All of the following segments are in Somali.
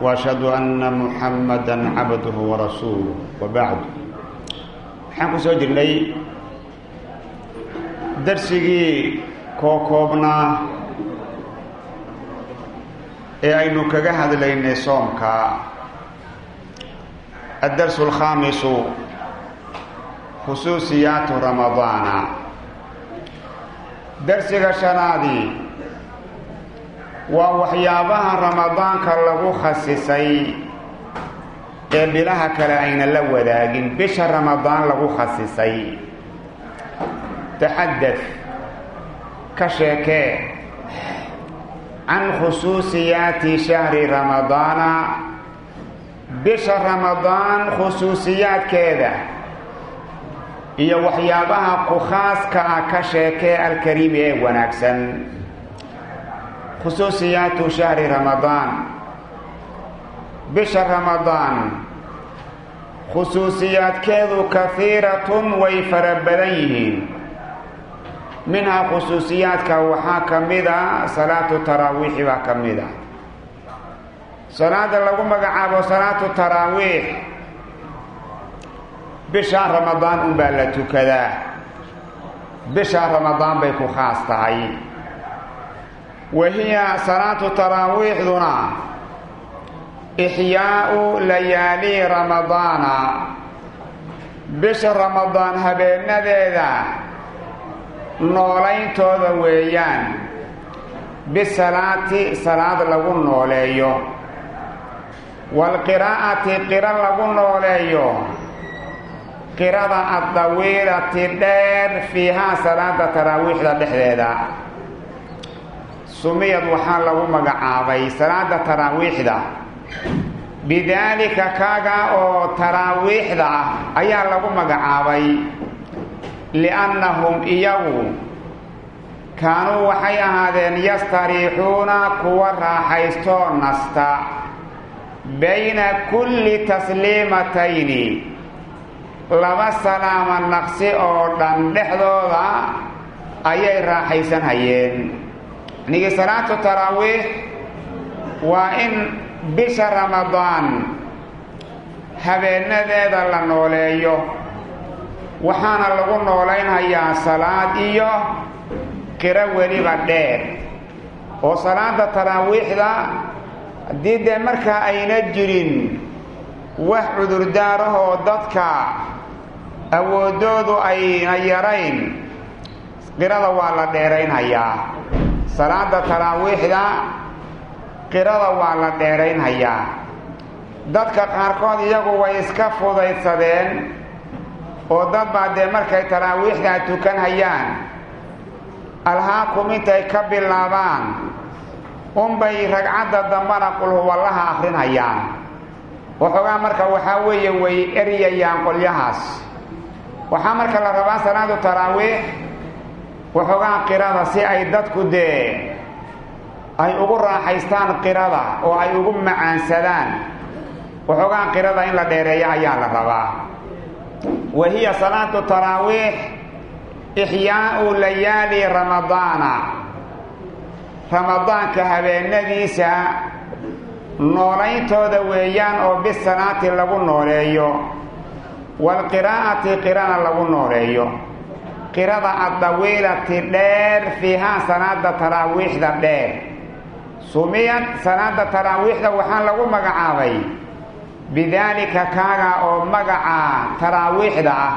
وأشهد أن محمدا عبده ورسوله وبعد waxaan ku soo jirnay darsigii kookoobnaa ee aynu kaga hadlaynay soomka addarsu alkhaamisu khusuusiyaatu ramadaana darsiga shanaadii waa waxyaabaha ramadaanka lagu khasisay ee bilaha kale ayna la wadaagin. Bisha ramadaan lagu khasisay. Taxadad ka sheekee can khusuusiyaati shahri ramadaana. Bisha ramadaan khusuusiyaadkeeda iyo waxyaabaha ku khaaska ah ka sheekee alkariimi ee wanaagsan khusuusiyaatu shahri ramadaan bisha ramadaan khusuusiyaadkeedu kahiiratun way fara badan yihiin minhaa khusuusiyaadka waxaa ka mid a salaatu taraawiixi baa ka mid a salaada lagu magacaabo salaatu taraawiix bishaa ramadaan unbaa la tukadaa bishaa ramadaan bay ku khaas wa hiya salaatu taraawiixduna ixyaau layaali ramadaana bisha ramadaan habeenadeeda noolayntooda weeyaan bisalaati salaad lagu nooleeyo waalqiraa'ati qiro lagu nooleeyo qirada addawiilati dheer fiihaa salaada taraawiixda dhexdeeda sumiyad waxaa lagu magacaabay salaada taraawiixda. Bidaalika kaaga oo taraawiixda ah ayaa lagu magacaabay. Liannahum iyagu kaanuu waxay ahaadeen yastariixuuna kuwa raaxaystoo nasta. Bayna kulli tasliimatayni. Laba salaama naqsi oo dhan dhexdooda ayay raaxaysan hayeen nigi salaatu taraawiix waa in bisha ramadaan habeenadeeda la nooleeyo waxaana lagu noolaynhayaa salaad iyo qiro weliba dheer. Oo salaada taraawiixda haddii dee markaa ayna jirin wax cudurdaarahoo dadka awooddoodu ayna yarayn qirada waa la dheeraynhayaa salaada taraawiixda qirada waa la dheeraynhayaa. Dadka qaarkood iyagu way iska fudaydsadeen oo dad baa dee markay taraawiixdaa tukanhayaan. Alhaakum intay ka bilaabaan unbay ragcadda dambana qulhuwallaha akrinhayaan waxoogaa marka waxaa weeye way eryayaan qolyahaas. Waxaa marka la rabaa salaadu taraawiix waxoogaa qirada si ay dadku dee ay ugu raaxaystaan qirada oo ay ugu macaansadaan. Waxoogaa qirada in la dheereeyo ayaa la rabaa. Wa hiya salaatu taraawiix ixyaau layaali ramadaana. Ramadaanka habeenadiisa noolayntooda weeyaan oo bisalaati lagu nooleeyo waalqiraa'ati qirana lagu nooleeyo qirada addawiilati dheer fiihaa salaada taraawiixda dheer. Sumiyad salaada taraawiixda waxaa lagu magacaabay. Bidaalika kaaga oo magaca taraawiixda ah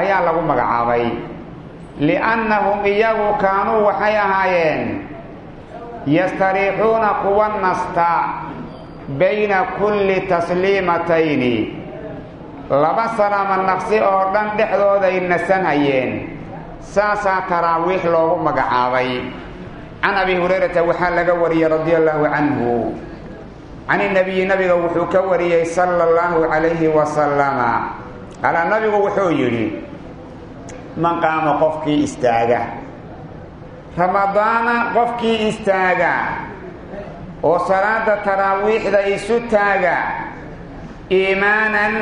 ayaa lagu magacaabay. Liannahum iyagu kaanuu waxay ahaayeen yastariixuuna kuwa nasta bayna kulli tasliimatayni. Laba salaama naqsi oo dhan dhexdooday nasanhayeen saasaa taraawiix loogu magacaabay. Can abi hurayrata waxaa laga wariyey radia allaahu canhu. Can inabiyi nabiga wuxuu ka wariyey sala allahu calayhi wasalama alaa nabigu wuxuu yidhi man qaama qofkii istaaga. Ramadaana qofkii istaaga oo salaada taraawiixda isu taaga iimaanan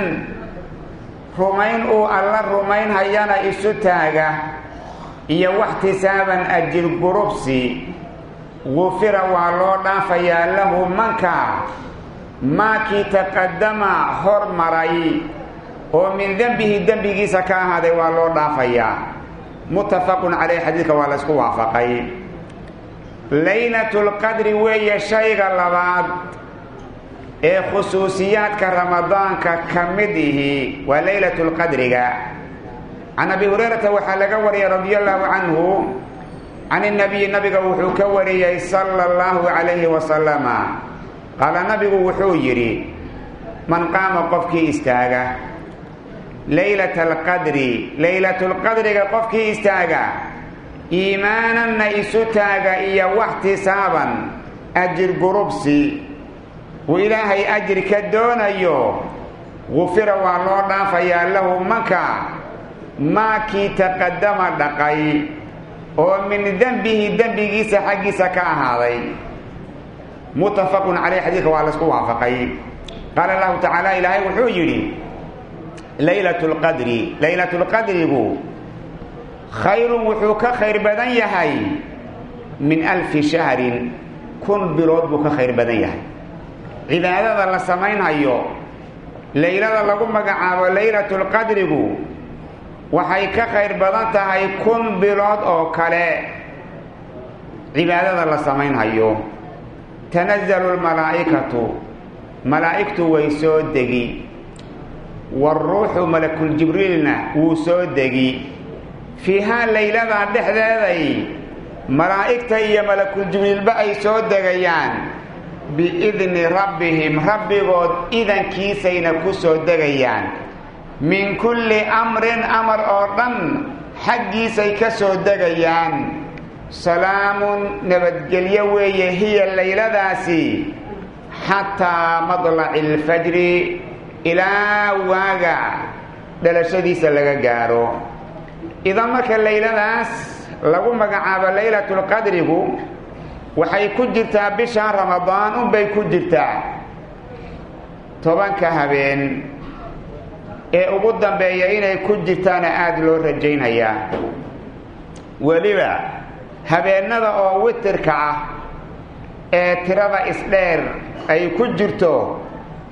rumayn uu alla rumaynhayana isu taaga iyo waxtisaaban ajir gurubsi gufira waa loo dhaafayaa lahu manka. Maakii taqadama hormaray oo min dembihi dembigiisa ka ahaaday waa loo dhaafayaa. Muttafaqun caleyh xadiidka waa la ysku waafaqay. Laylatulqadri weeye shayga labaad ee khusuusiyaadka ramadaanka ka mid ihi waa laylatulqadriga can abi hurayrata waxaa laga wariyay radi allahu canhu can inabiyi nabiga wuxuu ka wariyey sala allahu calayhi wasalama qaala nabigu wuxuu yidhi man qaama qofkii istaaga laylata alqadri laylatulqadriga qofkii istaaga iimaananna isu taaga iyo waxtisaaban ajir gurubsi uu ilaahay ajir ka doonayo gufira waa loo dhaafayaa lahu manka maakii taqadama dhaqay oo min dembihi dembigiisa xaggiisa ka ahaaday. Muttafaqun caleyh xadiidka waa laysku waafaqay. Qaala allahu tacaala ilaahay wuxuu yidhi laylat lqadri laylatulqadrigu khayrun wuxuu ka khayr badan yahay min alfi shahrin kun bilood buu ka khayr badan yahay. Cibaadada la samaynhayo laylada lagu magacaabo laylatulqadrigu waxay ka khayr badan tahay kun bilood oo kale. Cibaadada la samaynhayo tanazalu lmalaa'ikatu malaa'igtu way soo degi. Waaruuxu malakuljibriilna wuu soo degi. Fiihaa layladaa dhexdeeday malaa'igta iyo malakuljibriilba ay soo degayaan. Biidni rabbihim rabbigood idankiisayna ku soo degayaan min kulli amrin amar oo dhan xaggiisay ka soo degayaan. Salaamun nabadgelyo weeye hiya layladaasi xataa madlaci alfajri ilaa waaga dhalashadiisa laga gaaro. Idan marka layladaas lagu magacaabo laylatulqadrigu waxay ku jirtaa bisha ramadaan unbay ku jirtaa. Tobanka habeen ee ugu dambeeya inay ku jirtaana aada loo rajaynhayaa weliba habeennada oo witirka ah ee tirada isdheer ay ku jirto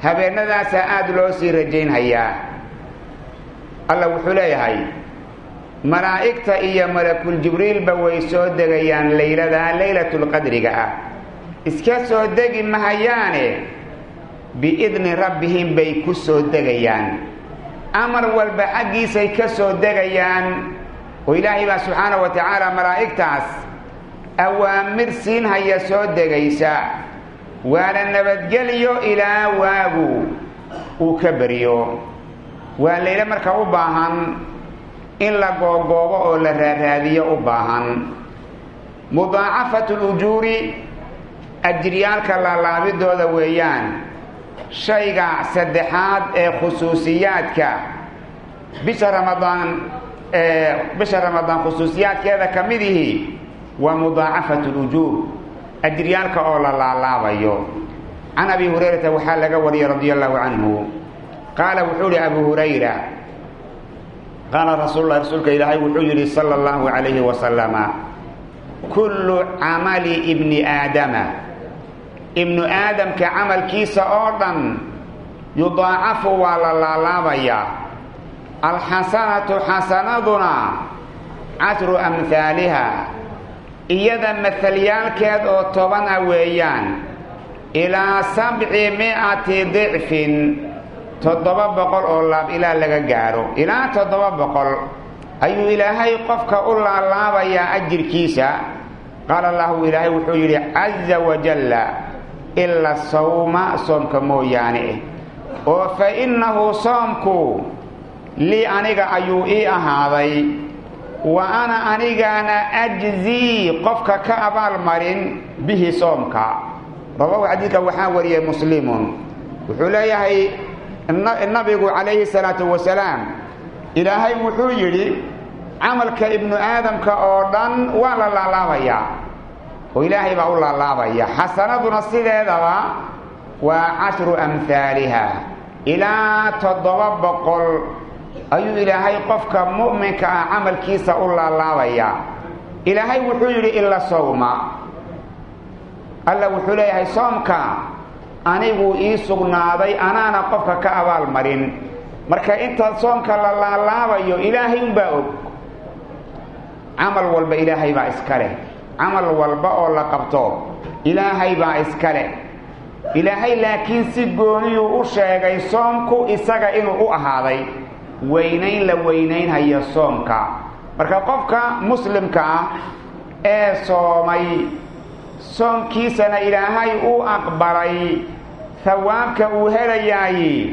habeennadaasaa aada loo sii rajaynhayaa allah wuxuu leeyahay malaa'igta iyo malakuljibriilba way soo degayaan layladaa laylatulqadriga ah. Iska soo degi mahayaane biidni rabbihim bay ku soo degayaan amar walba xaggiisay ka soo degayaan. oo ilaahay baa subxaana wa tacaala malaa'igtaas awaamir siinhaya soo degaysa? Waana nabadgelyo ilaa waagu uu ka beriyo. Waa layle marka u baahan in la googoobo oo la raaraadiyo u baahan. Mudaacafatu lujuuri ajriyaalka laalaabidooda weeyaan shayga saddexaad ee khusuusiyaadka bisha ramadaan bisha ramadaan khusuusiyaadkeeda ka mid ihi waa mudaacafatu lujuur ajriyaalka oo la laalaabayo can abi hurayrata waxaa laga wariyay radi allahu canhu qaala wuxuu ihi abu hurayra qaala rasuul lah rasuulka ilaahay wuxuu yidhi sala allahu calayhi wasalama kullu camali ibni aadama ibnu aadamka camalkiisa oo dhan yudaacafu waa la laalaabayaa alxasanatu xasanaduna casru amhaaliha iyada mahalyaalkeed oo toban ah weeyaan. Ilaa sabci mi'ati dicfin toddoba boqol oo laab ilaa laga gaaro. Ilaa toddoba boqol. Ayuu ilaahay qofka u laalaabayaa ajirkiisa. Qaala allahu ilaahay wuxuu yidhi caza wajalla ila sawma soomka mooyaane oo fa innahu soomku lii aniga ayuu ii ahaaday. Wa ana anigaana ajzii qofka ka abaalmarin bihi soomka. Rawahu xadiidka waxaa wariyey muslimun. Wuxuu leeyahay nabigu calayhi salaatu wasalaam ilaahay wuxuu yidhi camalka ibnu aadamka oo dhan waa la laalaabayaa oo ilaahay baa u laalaabaya. Xasanaduna sideedaba waa cashru amhaaliha ilaa toddoba boqol ayuu ilaahay qofka mu'minka ah camalkiisa u laalaabaya. Ilaahay wuxuu yidhi ila sawma. Alla wuxuu leeyahay soomka aniguu ii sugnaaday anaana qofka ka abaal marin. Marka inta soomka la laalaabayo ilaahay unbaa og. Camal walba ilaahay baa iska leh camal walba oo la qabto ilaahay baa iska leh ilaahay laakiin si gooniyuu u sheegay soomku isaga inuu u ahaaday weynayn la weynaynhayo soomka. Marka qofka muslimka ah ee soomay soomkiisana ilaahay uu aqbalay hawaabka uu helayaay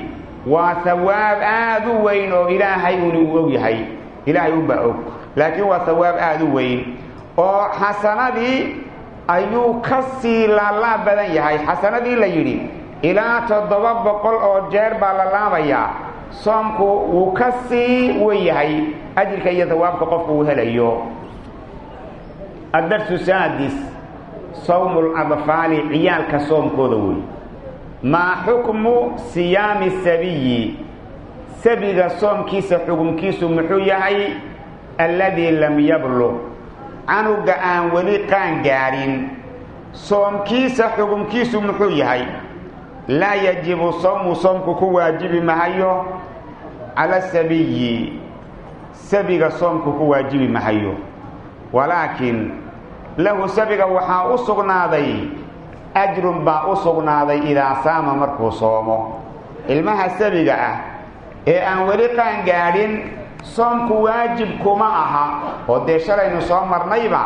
waa hawaab aada u weyn oo ilaahay un uu og yahay. Ilaahay unbaa og. Laakiin waa hawaab aada u weyn oo xasanadii ayuu ka sii laalaab badan yahay. Xasanadii la yidhi ilaa toddoba boqol oo jeer baa la laabayaa soomku wuu ka sii wen yahay ajirka iyo hawaabka qofku uu helayo. Addarsu saadis sawmu ladfaali ciyaalka soomkooda wey. Maa xukmu siyaami sabiyi? Sabiga soomkiisa xukunkiisu muxuu yahay alladii lam yabluq canuga aan weli qaan gaadhin soomkiisa xukunkiisu muxuu yahay? Laa yajibu sawmu soomku ku waajibi mahayo. Cala sabiyi sabiga soomku ku waajibi mahayo. Walaakin lahu sabiga waxaa u sugnaaday ajrun baa u sugnaaday idaa saama markuu soomo. Ilmaha sabiga ah ee aan weli qaan gaadhin soomku waajib kuma aha. Oo dee shalaynu soo marnayba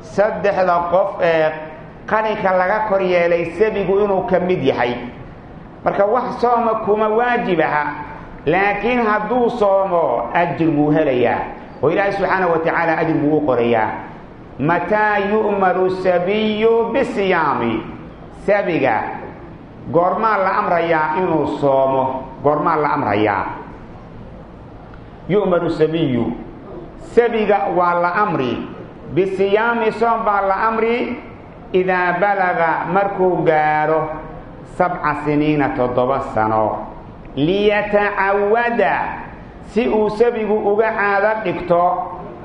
saddexda qof ee qalinka laga kor yeelay sabigu inuu ka mid yahay. Marka wax sooma kuma waajib aha laakiin hadduu soomo ajir buu helayaa. Oo ilaahay subxaana wa tacaala ajir buu u qorayaa. Mataa yu'maru sabiyu bisiyaami. Sabiga goormaa la amrayaa inuu soomo. Goormaa la amrayaa yu'maru sabiyu sabiga waa la amri. Bisiyaami soom baa la amri idaa balaga markuu gaadho sabca siniina toddoba sano. Liyatacawada si uu sabigu uga caado dhigto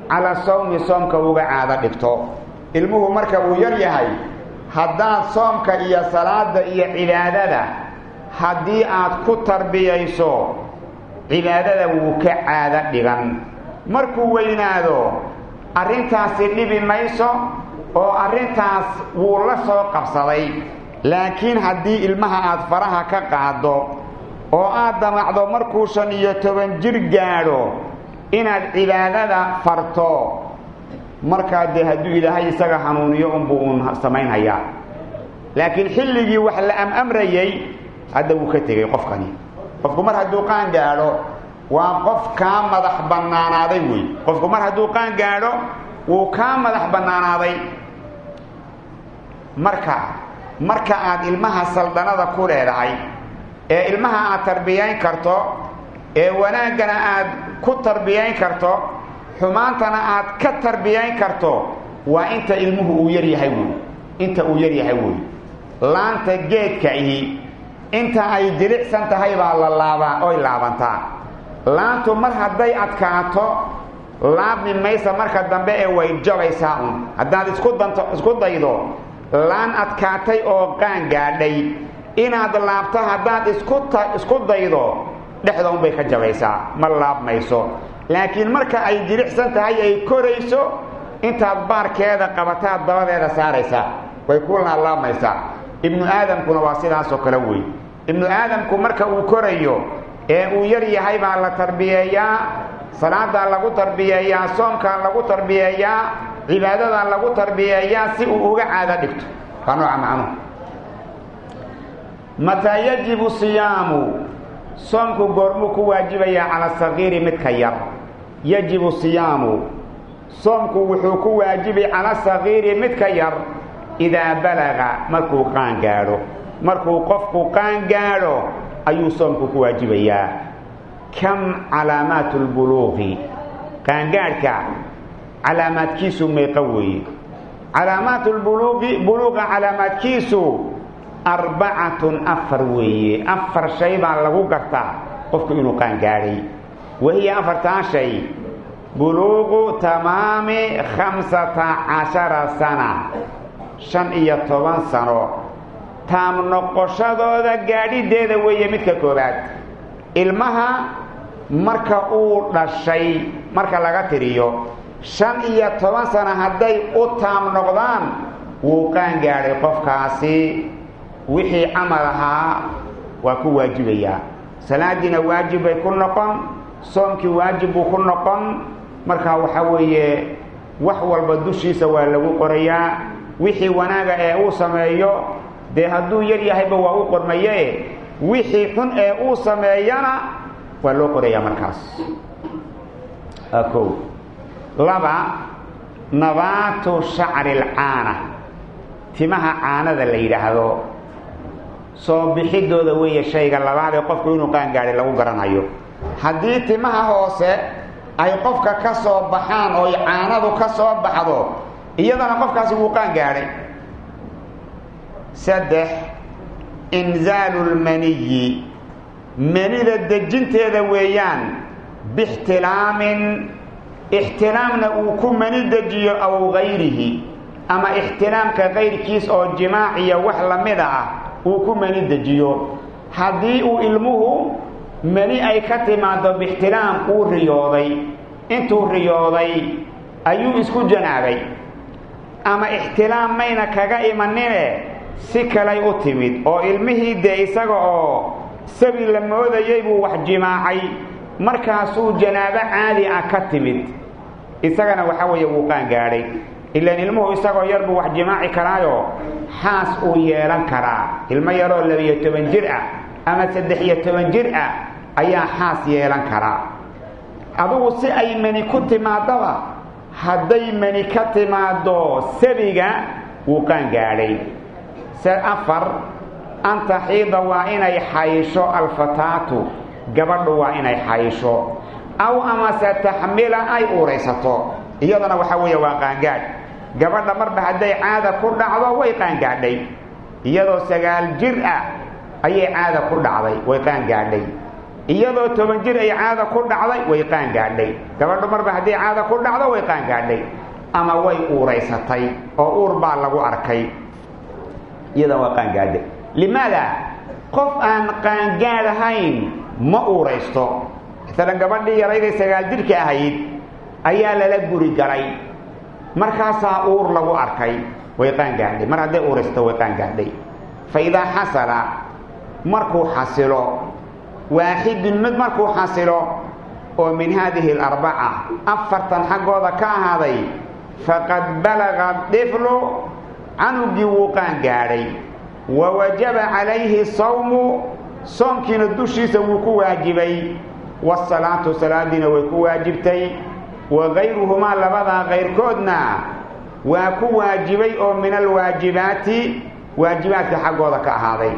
cala sawmi soomka uga caado dhigto. Ilmuhu marka uu yar yahay haddaad soomka iyo salaada iyo cibaadada haddii aad ku tarbiyayso cibaadada wuu ka caado dhigan. Markuu weynaado arrintaasi dhibi mayso oo arrintaas wuu la soo qabsaday. Laakiin haddii ilmaha aad faraha ka qaaddo oo aad damacdo markuu shan iyo toban jir gaadho inaad cibaadada farto markaa dee hadduu ilaahay isaga hanuuniyo unbuu uun samaynhayaa. Laakiin xilligii wax la am-amrayey hadda wuu ka tegey qofkani qofku mar hadduu qaan gaadho waa qof kaa madax bannaanaaday wey qofku mar hadduu qaan gaadho wuu kaa madax bannaanaaday. Marka marka aad ilmaha saldanada ku leedahay ee ilmaha aad tarbiyayn karto ee wanaaggana aad ku tarbiyayn karto xumaantana aad ka tarbiyayn karto waa inta ilmuhu uu yar yahay wey inta uu yar yahay wey laanta geedka ihi inta ay jilicsan tahay baa la laabaa oy laabantaa. Laantu mar hadday adkaato laabmi maysa marka dambe ee way jabaysaa un haddaad isku daydo laan adkaatay oo qaan gaadhay. Inaad laabto haddaad isku daydo dhexda unbay ka jabaysaa ma laabmayso. Laakiin marka ay jilicsan tahay ay korayso intaad baarkeeda qabataad dabadeeda saaraysaa. Way ku laalaabmaysaa ibnu aadamkuna waa sidaasoo kale wey ibnu aadamku marka uu korayo ee uu yar yahay baa la tarbiyeeyaa salaadaa lagu tarbiyeeyaa soomkaa lagu tarbiyeeyaa cibaadadaa lagu tarbiyeeyaa si uu uga caado dhigto. Waa nooca macnuhu mataa yajibu siyaamu. Soomku goormuu ku waajibayaa cala sagiiri midka yar. Yajibu siyaamu. Soomku wuxuu ku waajibay cala sagiiri midka yar idaa balaga markuu qaan gaadho markuu qofku qaan gaadho ayuu soomku ku waajibayaa. Kam calaamaat lbuluuqi qaangaadhka calaamaadkiisu meeqa weeye. Calaamaat lbuluuqi buluuqa calaamaadkiisu arbacatun afar weeye. Afar shay baa lagu gartaa qofku inuu qaangaadhay wahiya afartaa shay. Buluuqu tamaami khamsata cashara sana shan iyo toban sano taam noqoshadooda gaadhideeda weeye midka koobaad ilmaha marka uu dhashay marka laga tiriyo shan iyo toban sano hadday u taam noqdaan wuu qaan gaadhay qofkaasi. Wixii camal ahaa waa ku waajibayaa. Salaadiina waajib bay ku noqon soomkii waajib buu ku noqon. Markaa waxaa weeye wax walba dushiisa waa lagu qorayaa. Wixii wanaaga ee uu sameeyo dee hadduu yar yahayba waa u qormaye wixii xun ee uu sameeyana waa loo qorayaa markaas. O laba nabaatu shacri lcaana timaha caanada la yidhaahdo soo bixidooda weeye shayga labaad ee qofku inuu qaan gaadhay lagu garanayo. Haddii timaha hoose ay qofka ka soo baxaan oo caanadu ka soo baxdo iyadana qofkaasi wuu qaan gaadhay saddex inzaalu lmaniyi manida dejinteeda weeyaan bixtilaamin. Ixtilaamna uu ku mani dejiyo aw gayrihi. Ama ixtilaamka kayrkiis oo jimaaciya wax lamida ah uu ku mani dejiyo. Haddii uu ilmuhu mani ay ka timaado bixtilaam uu riyooday. Intuu riyooday ayuu isku janaabay. Ama ixtilaam mayna kaga imanine si kalay u timid oo ilmihii dee isaga oo sabi la moodayay buu wax jimaacay. Markaasuu janaabo caadi ah ka timid. Isagana waxaa weeye wuu qaan gaadhay ilaan ilmuhu isagoo yar buu wax jimaaci karaayo xaas uu yeelan karaa. Ilmo yaroo labiyo toban jir ah ama saddex iyo toban jir ah ayaa xaas yeelan karaa. Adugu si ay mani ku timaadaba hadday mani ka timaado sabiga wuu qaan gaadhay se afar an taxiida waa inay xaysho alfataatu. Gabadhu waa inay xaysho aw amase taxmila ay uuraysato. Iyadana waxaa weeye waa qaangaadh. Gabadha marba hadday caada ku dhacdo way qaangaadhay. Iyadoo sagaal jir ah ayay caada ku dhacday way qaangaadhay. Iyadoo toban jir ay caada ku dhacday way qaangaadhay. Gabadhu marba hadday caada ku dhacdo way qaangaadhay. Ama way uuraysatay oo uur baa lagu arkay iyadana waa qaangaadhay limaada? Qof aan qaangaadhahayn ma uuraysto. Maalan gabadhii yarayday sagaal jirka ahayd ayaa lala guri galay. Markaasaa uur lagu arkay way qaangaadhay mar hadday uuraysato way qaangaadhay fa idaa xasala markuu xasilo waaxidun mid markuu xasilo oo min haadihi alarbaca afartan xaggooda ka ahaaday faqad balaga diflu canugii wuu qaangaadhay wa wajaba calayhi sawmu soomkiina dushiisa wuu ku waajibay. Wasalaatu salaadiina way ku waajibtay. Wa gayruhumaa labadaa kayrkoodna waa ku waajibay oo min alwaajibaati waajibaadka xaggooda ka ahaaday.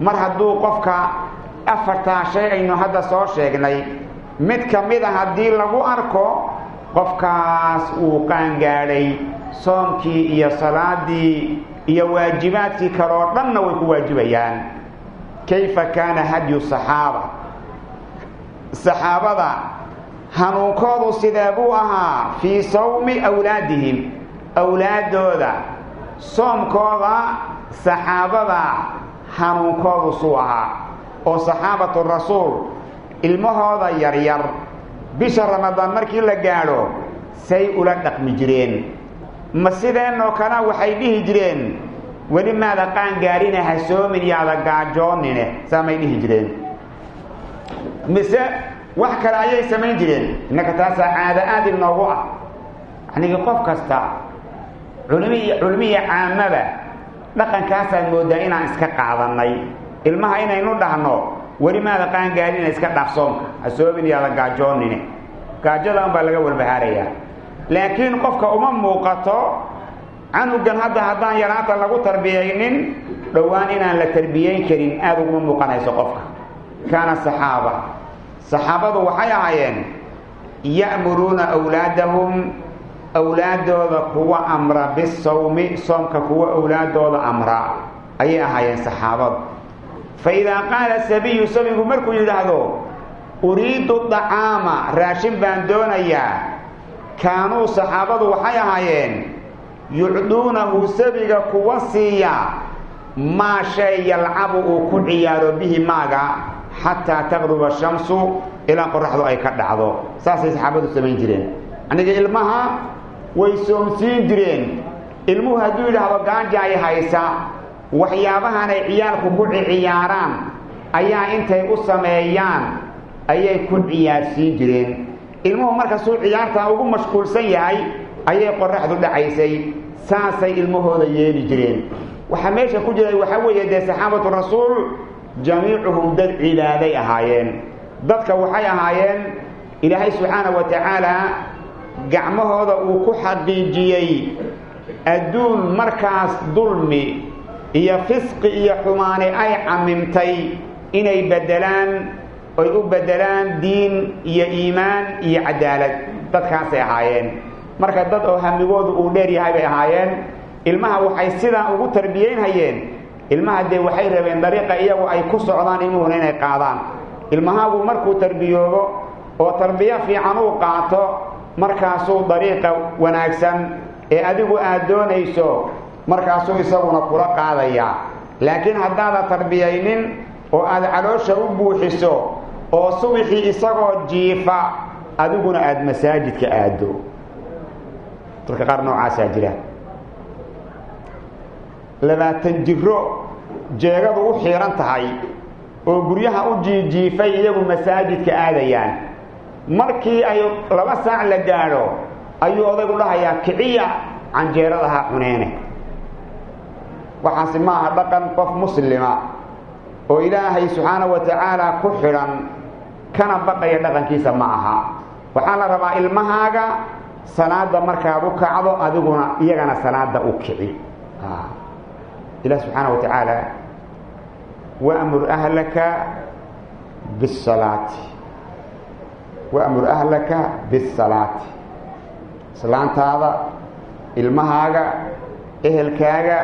Mar hadduu qofka afartaa shay aynu hadda soo sheegnay mid ka mid a haddii lagu arko qofkaas uu qaangaadhay soomkii iyo salaadii iyo waajibaadkii kale oo dhanna way ku waajibayaan. Kayfa kaana hadyu saxaaba? Saxaabada hanuunkoodu sidee buu ahaa fii sawmi awlaadihim. Awlaaddooda soomkooda saxaabada hanuunkoodu suu ahaa. Oo saxaabatu rasuul ilmahooda yaryar. Bisha ramadaan markii la gaadho say ula dhaqmi jireen ma sideenoo kale waxay dhihi jireen weli maada qaangaarina ha soomin yaada gaajoonine saamay dhihi jireen. Mise wax kale ayay samayn jireen innaka taasaa caada aad inoogu ah. Yacnigi qof kasta culimi culimiya caamaba dhaqankaasaad mooddaa inaan iska qaadannay. Ilmaha inaynu dhahno weli maada qaangaarina iska dhaaf ha soomin yaada gaajoonine gaajada un baa laga walbahaarayaa laakiin qofka uma muuqato canugan hadda haddaan yaraanta lagu tarbiyaynin dhowaan inaan la tarbiyeyn karin aada uguma muuqanayso qofka. Kaana saxaaba. Saxaabadu waxay ahaayeen ya'muruuna awlaadahum awlaadooda kuwa amra bisawmi soomka kuwa awlaadooda amra. Ayay ahaayeen saxaabadu. Fa idaa qaala sabiyu sabigu markuu yidhaahdo uriidu dacaama raashin baan doonayaa kaanuu saxaabadu waxay ahaayeen yucduunahu sabiga kuwa siiya maa shay yalcabu uu ku ciyaaro bihi maaga xataa taqruba shamsu ilaa qoraxdu ay ka dhacdo. Saasay saxaabadu samayn jireen. Aniga ilmaha way soomsiin jireen. Ilmuhu hadduu yidhaahdo gaanja ay haysa waxyaabahan ay ciyaalku ku ciyaaraan ayaa intay u sameeyaan ayay ku ciyaarsiin jireen ilmuhu markasuu ciyaartaa ugu mashquulsan yahay ayay qoraxdu dhacaysay saasay ilmahooda yeeli jireen. Waxaa meesha ku jiray waxaa weeye dee saxaabatu rasuul jamiicuhum dad cibaaday ahaayeen. Dadka waxay ahaayeen ilaahay subxaanahu wa tacaala gacmahooda uu ku xaqiijiyey adduun markaas dulmi iyo fisqi iyo xumaani ay camimtay inay beddelaan oy u beddelaan diin iyo iimaan iyo cadaalad. Dadkaasay ahaayeen. Marka dad oo hamigoodu uu dheer yahay bay ahaayeen. Ilmaha waxay sidaa ugu tarbiyeynhayeen ilmaha dee waxay rabeen dariiqa iyagu ay ku socdaan ilmuhuna inay qaadaan. Ilmahaagu markuu tarbiyoobo oo tarbiyo fiican uu qaato markaasuu dariiqa wanaagsan ee adigu aad doonayso markaasuu isaguna kula qaadayaa. Laakiin haddaadan tarbiyaynin oo aad caloosha u buuxiso oo subixii isagoo jiifa adiguna aada masaajidka aado dadka qaar noocaasaa jira labaatan jiro jeegadu u xiiran tahay oo guryaha u jiijiifay iyagu masaajidka aadayaan. Markii ay laba saac la gaadho ayuu odaygu dhahayaa kiciya canjeerada ha cuneene. Waxaasi ma aha dhaqan qof muslima oo ilaahay subxaana wa tacaala ku xidhan kana baqaya dhaqankiisa ma aha. Waxaa la rabaa ilmahaaga salaada markaad u kacdo adiguna iyagana salaada u kici. Ilah subxaana wa tacaala wamur ahlaka bisalaati wamur ahlaka bisalaati islaantaada ilmahaaga ehelkaaga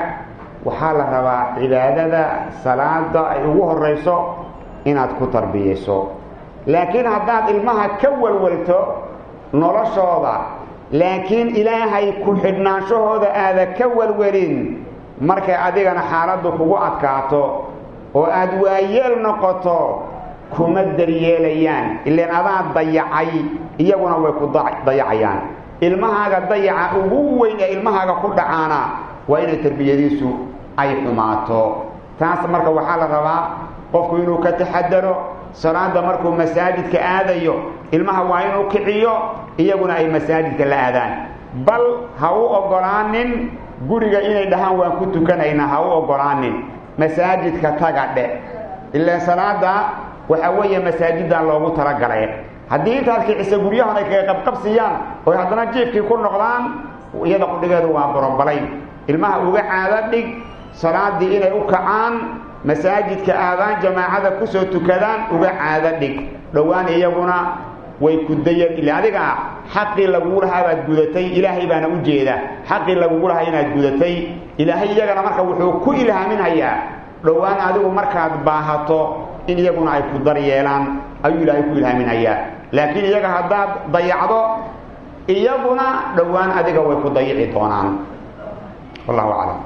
waxaa la rabaa cibaadada salaada ay ugu horayso inaad ku tarbiyayso laakiin haddaad ilmaha ka walwalto noloshooda laakiin ilaahay ku xidhnaanshahooda aada ka walwelin markay adigana xaaladdu kugu adkaato oo aada waayeel noqoto kuma daryeelayaan. Ilaan adaa dayacay iyaguna way ku dayacayaan. Ilmahaaga dayaca ugu weyn ee ilmahaaga ku dhacaana waa inay tarbiyadiisu ay xumaato taas marka waxaa la rabaa qofku inuu ka taxadaro salaada markuu masaajidka aadayo ilmaha waa inuu kiciyo iyaguna ay masaajidka la aadaan. Bal ha u oggolaanin guriga inay dhahaan waan ku tukanaynaa ha u oggolaanin masaajidka taga dhe. Ilaan salaada waxaa weeye masaajiddan loogu talagalay. Haddii intaad kicisa guryahan ay kaga qabqabsiyaan oy haddana jiifkii ku noqdaan iyada qudhigeedu waa borobalay ilmaha uga caado dhig salaadii inay u kacaan masaajidka aadaan jamaacada ku soo tukadaan uga caado dhig. Dhowaan iyaguna way ku dayan ila adiga xaqii lagugu lahaa baad gudatay ilaahay baana u jeeda xaqii lagugu lahaa inaad gudatay ilaahay iyagana marka wuxuu ku ilhaaminhayaa dhowaan adigu markaad baahato in iyaguna ay ku daryeelaan ayuu ilaahay ku ilhaaminhayaa laakiin iyaga haddaad dayacdo iyaguna dhowaan adiga way ku dayici doonaan. Wallahu aclam